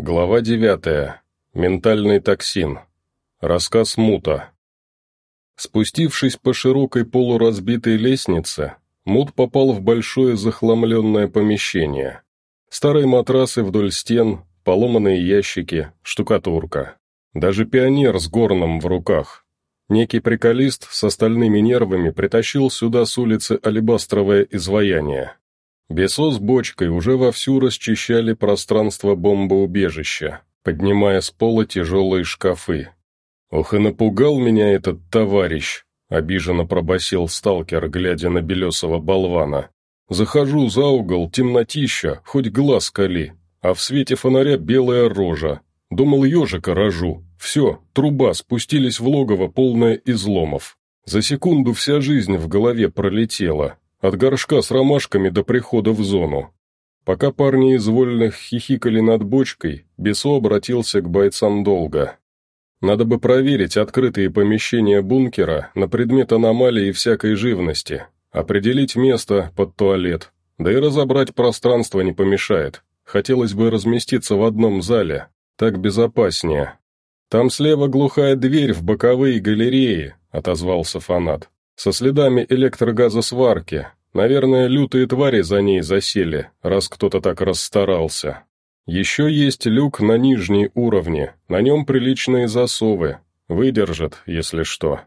Глава девятая. Ментальный токсин. Рассказ Мута. Спустившись по широкой полуразбитой лестнице, Мут попал в большое захламленное помещение. Старые матрасы вдоль стен, поломанные ящики, штукатурка. Даже пионер с горном в руках. Некий приколист с остальными нервами притащил сюда с улицы алебастровое изваяние. Бесо с бочкой уже вовсю расчищали пространство бомбоубежища, поднимая с пола тяжелые шкафы. «Ох и напугал меня этот товарищ!» — обиженно пробасил сталкер, глядя на белесого болвана. «Захожу за угол, темнотища, хоть глаз кали, а в свете фонаря белая рожа. Думал, ежика рожу. Все, труба, спустились в логово, полное изломов. За секунду вся жизнь в голове пролетела, от горшка с ромашками до прихода в зону. Пока парни из вольных хихикали над бочкой, Бесо обратился к бойцам долго. Надо бы проверить открытые помещения бункера на предмет аномалий и всякой живности, определить место под туалет, да и разобрать пространство не помешает. Хотелось бы разместиться в одном зале, так безопаснее. «Там слева глухая дверь в боковые галереи», — отозвался фанат со следами электрогазосварки. Наверное, лютые твари за ней засели, раз кто-то так расстарался. Еще есть люк на нижней уровне, на нем приличные засовы, выдержат, если что.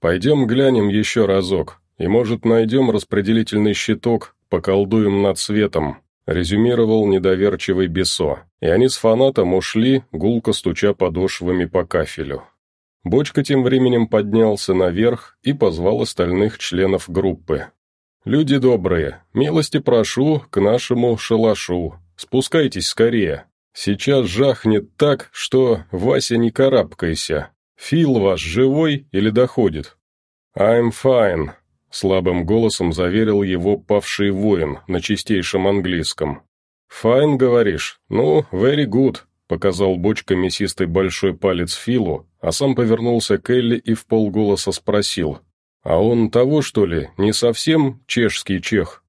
Пойдем глянем еще разок, и, может, найдем распределительный щиток, поколдуем над светом», — резюмировал недоверчивый Бесо, и они с фанатом ушли, гулко стуча подошвами по кафелю. Бочка тем временем поднялся наверх и позвал остальных членов группы. «Люди добрые, милости прошу к нашему шалашу. Спускайтесь скорее. Сейчас жахнет так, что, Вася, не карабкайся. Фил ваш живой или доходит?» «I'm fine», — слабым голосом заверил его павший воин на чистейшем английском. «Fine, говоришь? Ну, very good», — показал бочка мясистый большой палец Филу, а сам повернулся к Элли и в полголоса спросил. «А он того, что ли, не совсем чешский чех?»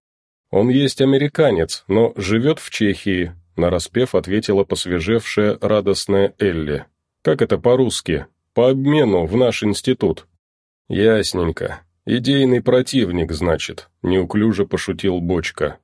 «Он есть американец, но живет в Чехии», — нараспев ответила посвежевшая радостная Элли. «Как это по-русски? По обмену в наш институт». «Ясненько. Идейный противник, значит», — неуклюже пошутил Бочка.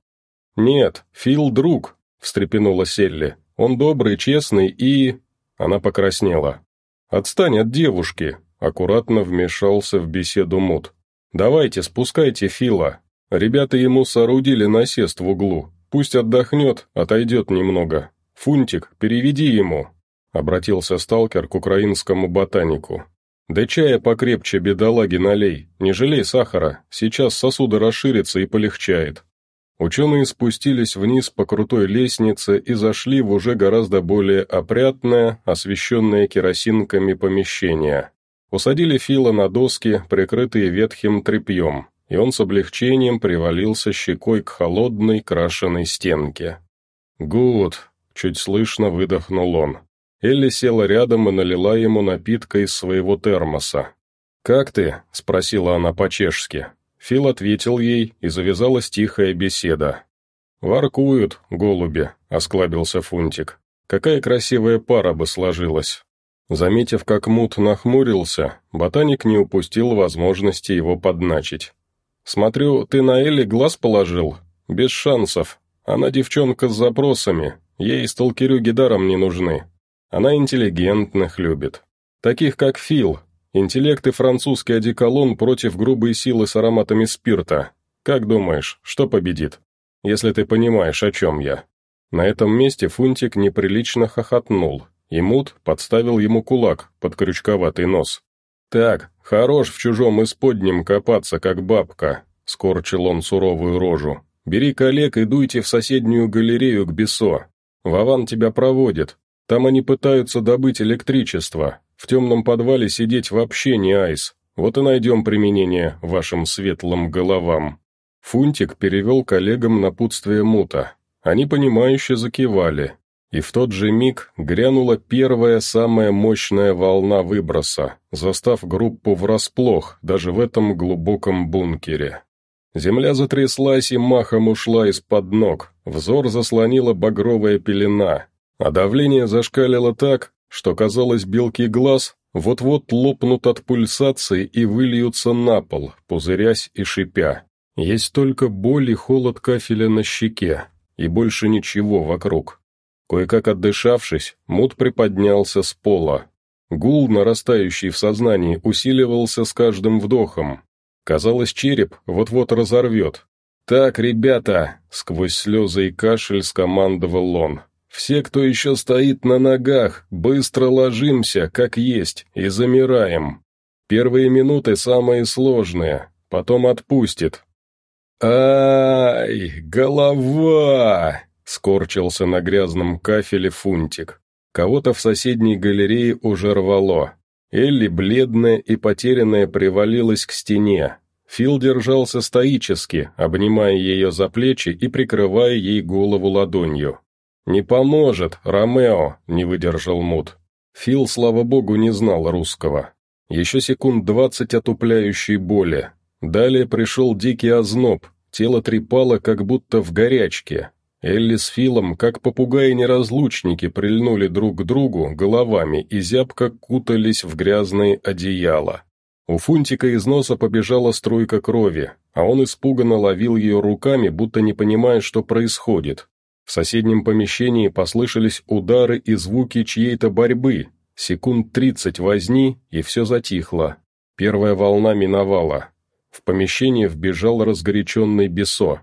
«Нет, Фил друг», — встрепенулась Элли. «Он добрый, честный и...» Она покраснела. «Отстань от девушки!» — аккуратно вмешался в беседу Мут. «Давайте, спускайте Фила. Ребята ему соорудили насест в углу. Пусть отдохнет, отойдет немного. Фунтик, переведи ему!» — обратился сталкер к украинскому ботанику. «Да чая покрепче, бедолаги, налей. Не жалей сахара, сейчас сосуды расширятся и полегчает». Ученые спустились вниз по крутой лестнице и зашли в уже гораздо более опрятное, освещенное керосинками помещение. Усадили Фила на доски, прикрытые ветхим тряпьем, и он с облегчением привалился щекой к холодной крашеной стенке. «Гуд!» — чуть слышно выдохнул он. Элли села рядом и налила ему напитка из своего термоса. «Как ты?» — спросила она по-чешски. Фил ответил ей, и завязалась тихая беседа. «Воркуют, голуби», — осклабился Фунтик. «Какая красивая пара бы сложилась». Заметив, как Мут нахмурился, ботаник не упустил возможности его подначить. «Смотрю, ты на Элли глаз положил? Без шансов. Она девчонка с запросами, ей сталкерюги даром не нужны. Она интеллигентных любит. Таких, как Фил, Интеллект и французский одеколон против грубой силы с ароматами спирта. Как думаешь, что победит? Если ты понимаешь, о чем я». На этом месте Фунтик неприлично хохотнул, и Мут подставил ему кулак под крючковатый нос. «Так, хорош в чужом исподнем копаться, как бабка», — скорчил он суровую рожу. «Бери коллег и дуйте в соседнюю галерею к Бесо. Вован тебя проводит. Там они пытаются добыть электричество, в темном подвале сидеть вообще не айс. Вот и найдем применение вашим светлым головам». Фунтик перевел коллегам напутствие мута. Они понимающе закивали. И в тот же миг грянула первая самая мощная волна выброса, застав группу врасплох даже в этом глубоком бункере. Земля затряслась и махом ушла из-под ног, взор заслонила багровая пелена, а давление зашкалило так, что казалось белки глаз вот-вот лопнут от пульсации и выльются на пол, пузырясь и шипя. Есть только боль и холод кафеля на щеке, и больше ничего вокруг. Кое-как отдышавшись, Мут приподнялся с пола. Гул, нарастающий в сознании, усиливался с каждым вдохом. Казалось, череп вот-вот разорвет. «Так, ребята!» — сквозь слезы и кашель скомандовал он. «Все, кто еще стоит на ногах, быстро ложимся, как есть, и замираем. Первые минуты самые сложные, потом отпустит, «Ай, голова!» — скорчился на грязном кафеле фунтик. Кого-то в соседней галерее уже рвало. Элли, бледная и потерянная, привалилась к стене. Фил держался стоически, обнимая ее за плечи и прикрывая ей голову ладонью. «Не поможет, Ромео!» — не выдержал Мут. Фил, слава богу, не знал русского. Еще секунд двадцать отупляющей боли, Далее пришел дикий озноб, тело трепало, как будто в горячке. Элли с Филом, как попугаи-неразлучники, прильнули друг к другу головами и зябко кутались в грязные одеяла. У Фунтика из носа побежала струйка крови, а он испуганно ловил ее руками, будто не понимая, что происходит. В соседнем помещении послышались удары и звуки чьей-то борьбы. Секунд тридцать возни, и все затихло. Первая волна миновала. В помещение вбежал разгоряченный Бесо.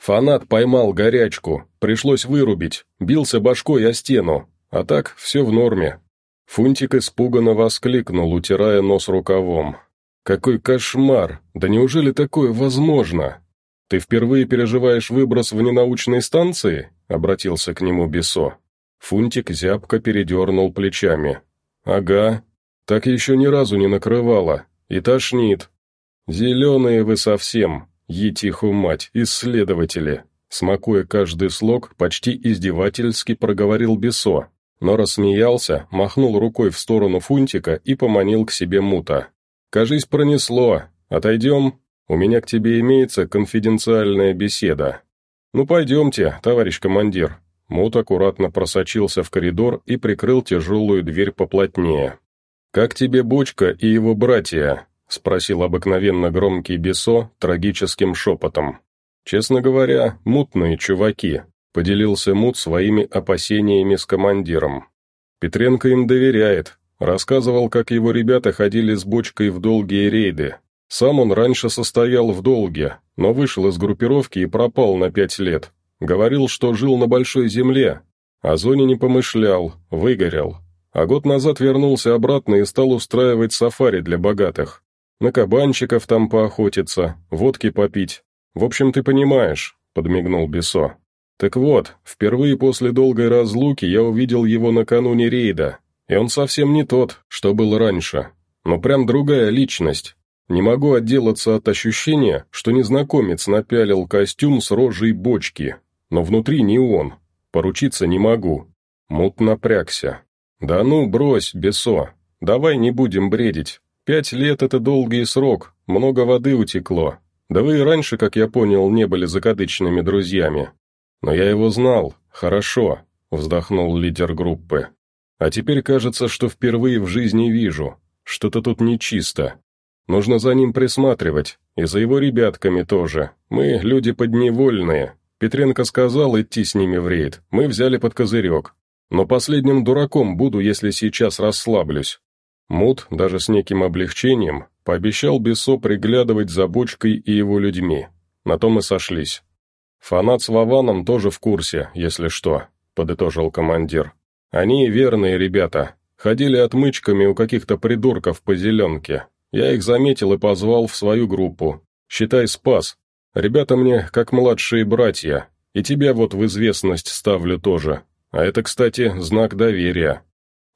Фанат поймал горячку, пришлось вырубить, бился башкой о стену, а так все в норме. Фунтик испуганно воскликнул, утирая нос рукавом. «Какой кошмар! Да неужели такое возможно? Ты впервые переживаешь выброс в ненаучной станции?» — обратился к нему Бесо. Фунтик зябко передернул плечами. «Ага, так еще ни разу не накрывало. И тошнит. «Зеленые вы совсем, етиху мать, исследователи!» Смакуя каждый слог, почти издевательски проговорил Бесо, но рассмеялся, махнул рукой в сторону Фунтика и поманил к себе Мута. «Кажись, пронесло. Отойдем. У меня к тебе имеется конфиденциальная беседа». «Ну, пойдемте, товарищ командир». Мут аккуратно просочился в коридор и прикрыл тяжелую дверь поплотнее. «Как тебе Бочка и его братья?» — спросил обыкновенно громкий Бесо трагическим шепотом. «Честно говоря, мутные чуваки», — поделился Мут своими опасениями с командиром. «Петренко им доверяет, рассказывал, как его ребята ходили с бочкой в долгие рейды. Сам он раньше состоял в долге, но вышел из группировки и пропал на пять лет. Говорил, что жил на большой земле, о зоне не помышлял, выгорел. А год назад вернулся обратно и стал устраивать сафари для богатых. На кабанчиков там поохотиться, водки попить. В общем, ты понимаешь», — подмигнул Бесо. «Так вот, впервые после долгой разлуки я увидел его накануне рейда, и он совсем не тот, что был раньше. Но прям другая личность. Не могу отделаться от ощущения, что незнакомец напялил костюм с рожей бочки, но внутри не он. Поручиться не могу». Мут напрягся. «Да ну, брось, Бесо, давай не будем бредить. Пять лет — это долгий срок, много воды утекло. Да вы и раньше, как я понял, не были закадычными друзьями. Но я его знал, хорошо, вздохнул лидер группы. А теперь кажется, что впервые в жизни вижу. Что-то тут нечисто. Нужно за ним присматривать, и за его ребятками тоже. Мы люди подневольные. Петренко сказал идти с ними в рейд, мы взяли под козырек. Но последним дураком буду, если сейчас расслаблюсь. Мут, даже с неким облегчением, пообещал Бесо приглядывать за бочкой и его людьми. На том и сошлись. «Фанат с Вованом тоже в курсе, если что», — подытожил командир. «Они верные ребята. Ходили отмычками у каких-то придурков по зеленке. Я их заметил и позвал в свою группу. Считай, спас. Ребята мне как младшие братья. И тебя вот в известность ставлю тоже. А это, кстати, знак доверия».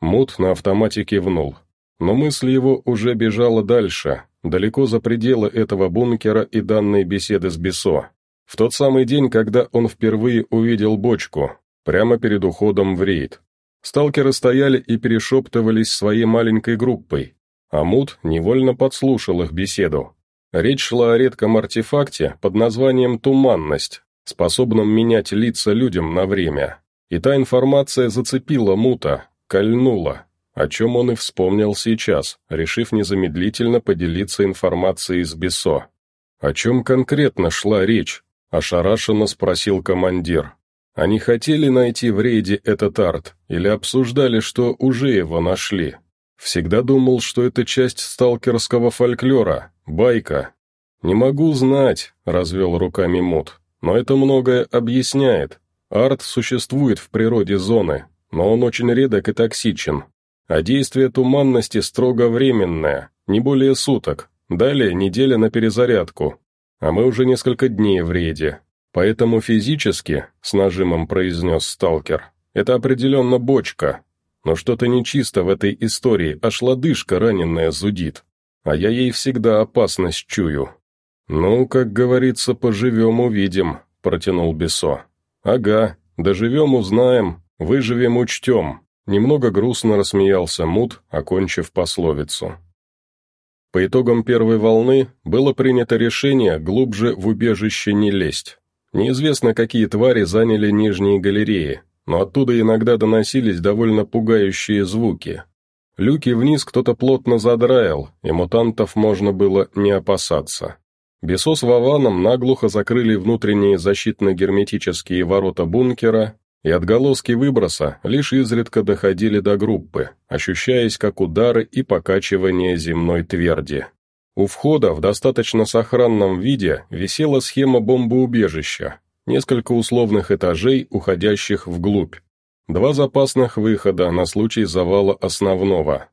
Мут на автомате кивнул. Но мысль его уже бежала дальше, далеко за пределы этого бункера и данной беседы с Бесо. В тот самый день, когда он впервые увидел бочку, прямо перед уходом в рейд. Сталкеры стояли и перешептывались своей маленькой группой, а Мут невольно подслушал их беседу. Речь шла о редком артефакте под названием «Туманность», способном менять лица людям на время. И та информация зацепила Мута, кольнула, о чем он и вспомнил сейчас, решив незамедлительно поделиться информацией с Бесо. О чем конкретно шла речь? Ошарашенно спросил командир. Они хотели найти в рейде этот арт или обсуждали, что уже его нашли? Всегда думал, что это часть сталкерского фольклора, байка. «Не могу знать», — развел руками Мут, — «но это многое объясняет. Арт существует в природе зоны, но он очень редок и токсичен. А действие туманности строго временное, не более суток. Далее неделя на перезарядку. А мы уже несколько дней в рейде. Поэтому физически, с нажимом произнес сталкер, это определенно бочка. Но что-то нечисто в этой истории, аж лодыжка раненная зудит. А я ей всегда опасность чую. «Ну, как говорится, поживем увидим», — протянул Бесо. «Ага, доживем узнаем, выживем учтем», — немного грустно рассмеялся Мут, окончив пословицу. По итогам первой волны было принято решение глубже в убежище не лезть. Неизвестно, какие твари заняли нижние галереи, но оттуда иногда доносились довольно пугающие звуки. Люки вниз кто-то плотно задраил, и мутантов можно было не опасаться. Бесо с Вованом наглухо закрыли внутренние защитно-герметические ворота бункера, и отголоски выброса лишь изредка доходили до группы, ощущаясь как удары и покачивание земной тверди. У входа в достаточно сохранном виде висела схема бомбоубежища, несколько условных этажей, уходящих вглубь, два запасных выхода на случай завала основного.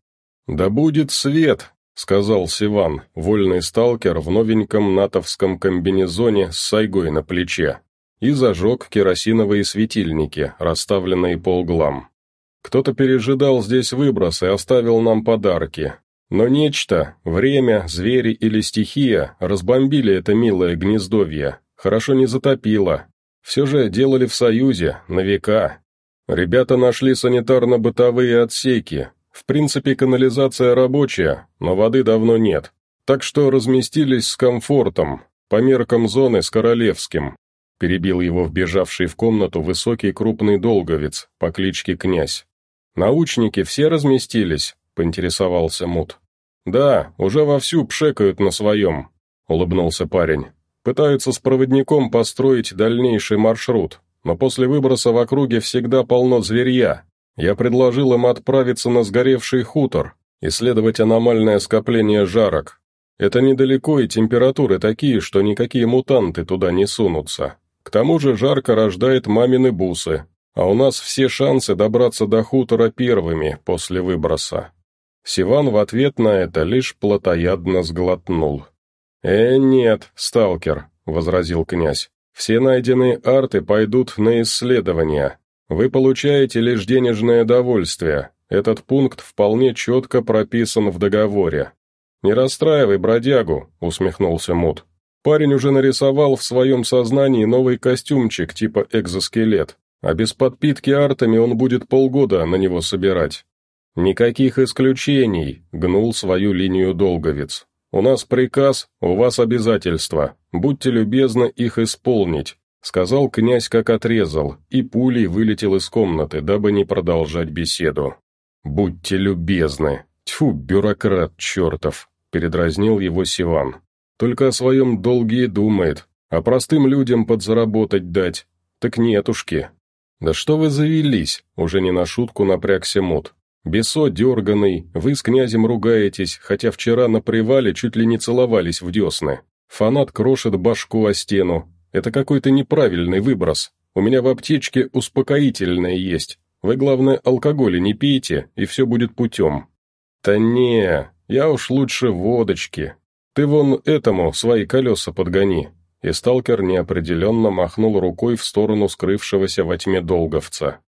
«Да будет свет!» — сказал Сиван, вольный сталкер в новеньком натовском комбинезоне с сайгой на плече, и зажег керосиновые светильники, расставленные по углам. Кто-то пережидал здесь выброс и оставил нам подарки. Но нечто, время, звери или стихия разбомбили это милое гнездовье, хорошо не затопило. Все же делали в Союзе, на века. Ребята нашли санитарно-бытовые отсеки, в принципе, канализация рабочая, но воды давно нет. Так что разместились с комфортом, по меркам зоны с Королевским. Перебил его вбежавший в комнату высокий крупный долговец по кличке Князь. «Научники все разместились?» — поинтересовался Мут. «Да, уже вовсю пшекают на своем», — улыбнулся парень. «Пытаются с проводником построить дальнейший маршрут, но после выброса в округе всегда полно зверья, я предложил им отправиться на сгоревший хутор, исследовать аномальное скопление жарок. Это недалеко и температуры такие, что никакие мутанты туда не сунутся. К тому же жарко рождает мамины бусы, а у нас все шансы добраться до хутора первыми после выброса. Сиван в ответ на это лишь плотоядно сглотнул. «Э, нет, сталкер», — возразил князь, — «все найденные арты пойдут на исследования, вы получаете лишь денежное довольствие. Этот пункт вполне четко прописан в договоре. «Не расстраивай бродягу», — усмехнулся Мут. «Парень уже нарисовал в своем сознании новый костюмчик типа экзоскелет, а без подпитки артами он будет полгода на него собирать». «Никаких исключений», — гнул свою линию Долговец. «У нас приказ, у вас обязательства. Будьте любезны их исполнить. Сказал князь, как отрезал, и пулей вылетел из комнаты, дабы не продолжать беседу. «Будьте любезны! Тьфу, бюрократ чертов!» — передразнил его Сиван. «Только о своем долге и думает, а простым людям подзаработать дать. Так нетушки!» «Да что вы завелись?» — уже не на шутку напрягся Мут. «Бесо дерганый, вы с князем ругаетесь, хотя вчера на привале чуть ли не целовались в десны. Фанат крошит башку о стену, это какой-то неправильный выброс. У меня в аптечке успокоительное есть. Вы, главное, алкоголя не пейте, и все будет путем». «Да не, я уж лучше водочки. Ты вон этому свои колеса подгони». И сталкер неопределенно махнул рукой в сторону скрывшегося во тьме долговца.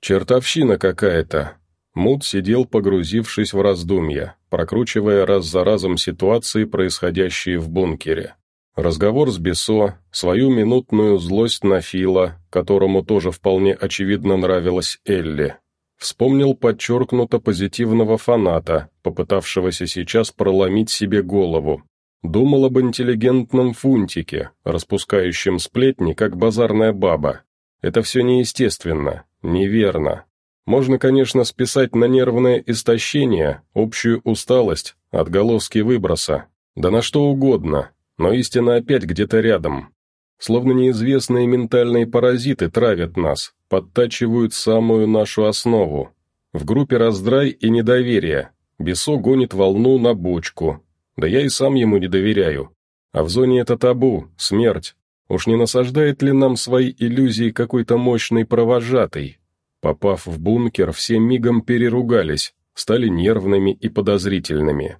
«Чертовщина какая-то!» Мут сидел, погрузившись в раздумья, прокручивая раз за разом ситуации, происходящие в бункере. Разговор с Бесо, свою минутную злость на Фила, которому тоже вполне очевидно нравилась Элли. Вспомнил подчеркнуто позитивного фаната, попытавшегося сейчас проломить себе голову. Думал об интеллигентном фунтике, распускающем сплетни, как базарная баба. Это все неестественно, неверно. Можно, конечно, списать на нервное истощение, общую усталость, отголоски выброса, да на что угодно, но истина опять где-то рядом. Словно неизвестные ментальные паразиты травят нас, подтачивают самую нашу основу. В группе раздрай и недоверие. Бесо гонит волну на бочку. Да я и сам ему не доверяю. А в зоне это табу, смерть. Уж не насаждает ли нам свои иллюзии какой-то мощный провожатый? Попав в бункер, все мигом переругались, стали нервными и подозрительными.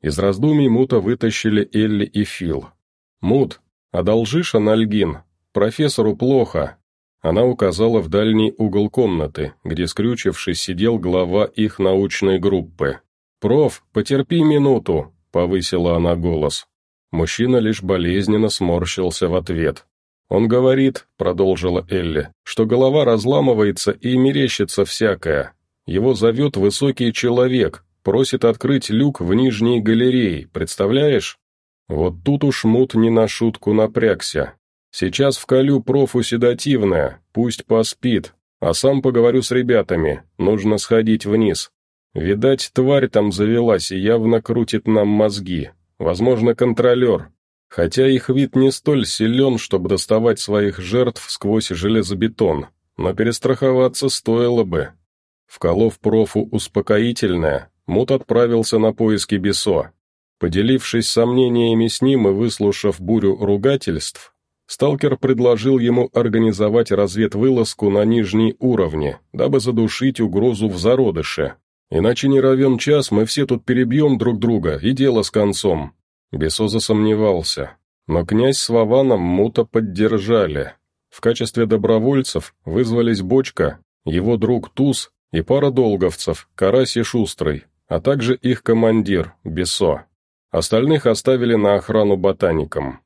Из раздумий Мута вытащили Элли и Фил. «Мут, одолжишь анальгин? Профессору плохо». Она указала в дальний угол комнаты, где, скрючившись, сидел глава их научной группы. «Проф, потерпи минуту», — повысила она голос. Мужчина лишь болезненно сморщился в ответ. «Он говорит», — продолжила Элли, — «что голова разламывается и мерещится всякое. Его зовет высокий человек, просит открыть люк в нижней галерее, представляешь? Вот тут уж мут не на шутку напрягся. Сейчас вколю профу седативное, пусть поспит, а сам поговорю с ребятами, нужно сходить вниз. Видать, тварь там завелась и явно крутит нам мозги. Возможно, контролер, хотя их вид не столь силен, чтобы доставать своих жертв сквозь железобетон, но перестраховаться стоило бы. Вколов профу успокоительное, Мут отправился на поиски Бесо. Поделившись сомнениями с ним и выслушав бурю ругательств, сталкер предложил ему организовать разведвылазку на нижней уровне, дабы задушить угрозу в зародыше. Иначе не равен час, мы все тут перебьем друг друга, и дело с концом. Бесо засомневался, но князь с Вованом Мута поддержали. В качестве добровольцев вызвались Бочка, его друг Туз и пара долговцев, Карась и Шустрый, а также их командир, Бесо. Остальных оставили на охрану ботаникам.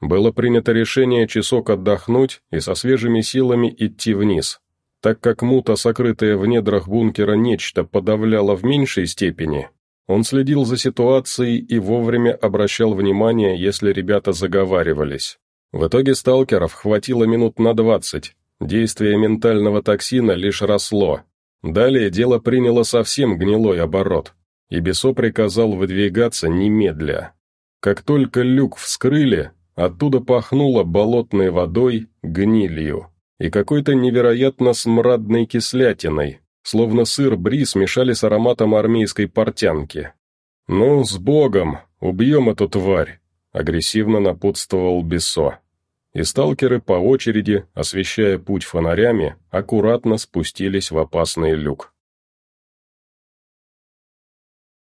Было принято решение часок отдохнуть и со свежими силами идти вниз. Так как мута, сокрытая в недрах бункера нечто, подавляла в меньшей степени, он следил за ситуацией и вовремя обращал внимание, если ребята заговаривались. В итоге сталкеров хватило минут на двадцать. Действие ментального токсина лишь росло. Далее дело приняло совсем гнилой оборот, и Бесо приказал выдвигаться немедля. Как только люк вскрыли, оттуда пахнуло болотной водой, гнилью и какой-то невероятно смрадной кислятиной, словно сыр бри смешали с ароматом армейской портянки. «Ну, с Богом! Убьем эту тварь!» — агрессивно напутствовал Бесо. И сталкеры по очереди, освещая путь фонарями, аккуратно спустились в опасный люк.